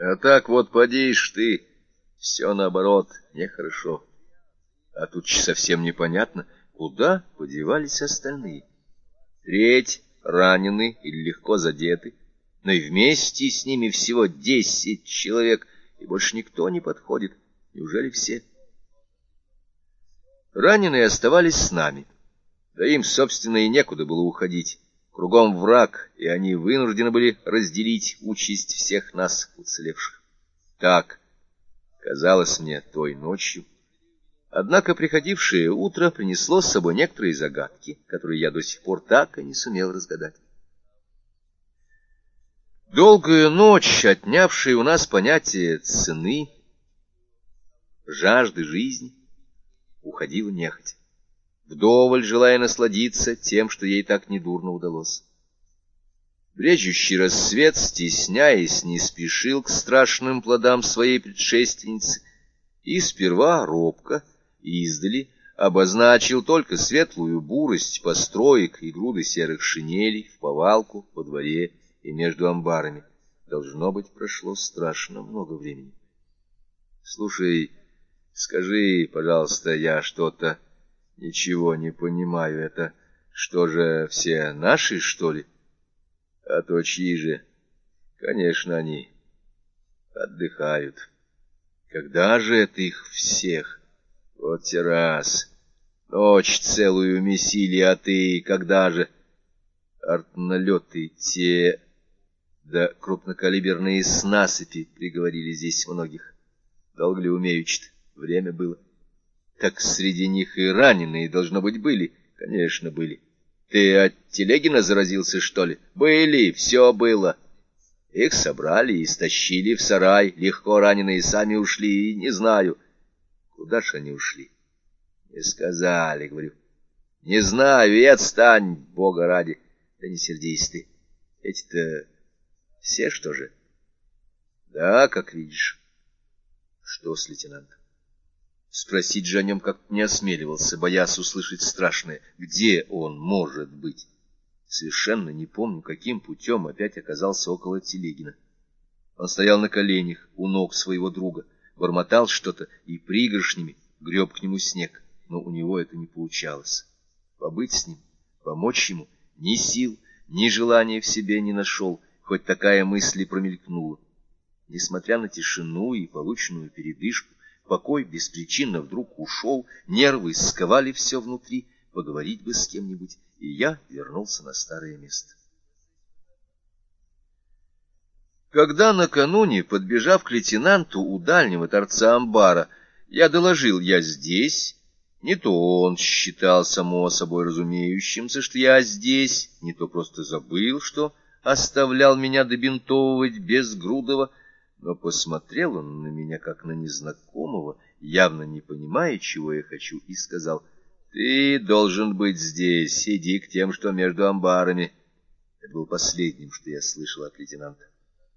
А так вот подишь ты, все наоборот, нехорошо. А тут совсем непонятно, куда подевались остальные. Треть ранены или легко задеты, но и вместе с ними всего десять человек, и больше никто не подходит. Неужели все? Раненые оставались с нами. Да им, собственно, и некуда было уходить. Кругом враг, и они вынуждены были разделить участь всех нас, уцелевших. Так казалось мне той ночью. Однако приходившее утро принесло с собой некоторые загадки, которые я до сих пор так и не сумел разгадать. Долгая ночь, отнявшая у нас понятие цены, жажды жизни, уходила нехотя, вдоволь желая насладиться тем, что ей так недурно удалось. Брежущий рассвет, стесняясь, не спешил к страшным плодам своей предшественницы, и сперва робко, издали, обозначил только светлую бурость построек и груды серых шинелей в повалку по дворе и между амбарами. Должно быть, прошло страшно много времени. Слушай, скажи, пожалуйста, я что-то ничего не понимаю. Это что же, все наши, что ли? А то чьи же? Конечно, они отдыхают. Когда же это их всех? Вот те раз. Ночь целую месили, а ты когда же? Артналеты те да крупнокалиберные снасыпи приговорили здесь многих. Долго ли умеючит? Время было. Так среди них и раненые, должно быть, были. Конечно, были. Ты от Телегина заразился, что ли? Были, все было. Их собрали и стащили в сарай. Легко раненые сами ушли, не знаю. Куда ж они ушли? Не сказали, говорю. Не знаю, и отстань, Бога ради. Да не сердись ты. Эти-то все, что же? Да, как видишь. Что с лейтенантом? Спросить же о нем как не осмеливался, боясь услышать страшное. Где он может быть? Совершенно не помню, каким путем опять оказался около Телегина. Он стоял на коленях у ног своего друга, бормотал что-то и пригоршнями греб к нему снег, но у него это не получалось. Побыть с ним, помочь ему ни сил, ни желания в себе не нашел, хоть такая мысль и промелькнула. Несмотря на тишину и полученную передышку, покой беспричинно вдруг ушел, нервы сковали все внутри, поговорить бы с кем-нибудь, и я вернулся на старое место. Когда накануне, подбежав к лейтенанту у дальнего торца амбара, я доложил «я здесь», не то он считал само собой разумеющимся, что я здесь, не то просто забыл, что оставлял меня добинтовывать без Грудова, но посмотрел он на меня как на незнакомого, явно не понимая, чего я хочу, и сказал, «Ты должен быть здесь, иди к тем, что между амбарами». Это был последним, что я слышал от лейтенанта.